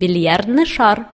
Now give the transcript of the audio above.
бильярдный шар.